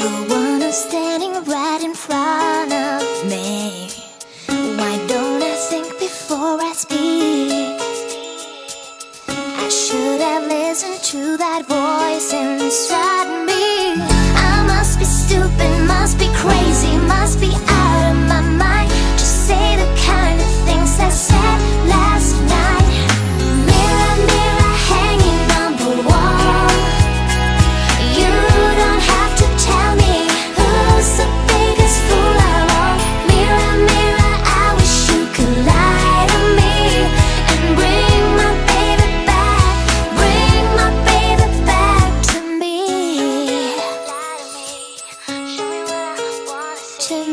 the one who's standing right in front of me. Why don't I think before I speak? I should have listened to that voice inside me. I must be stupid. Must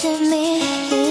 to me.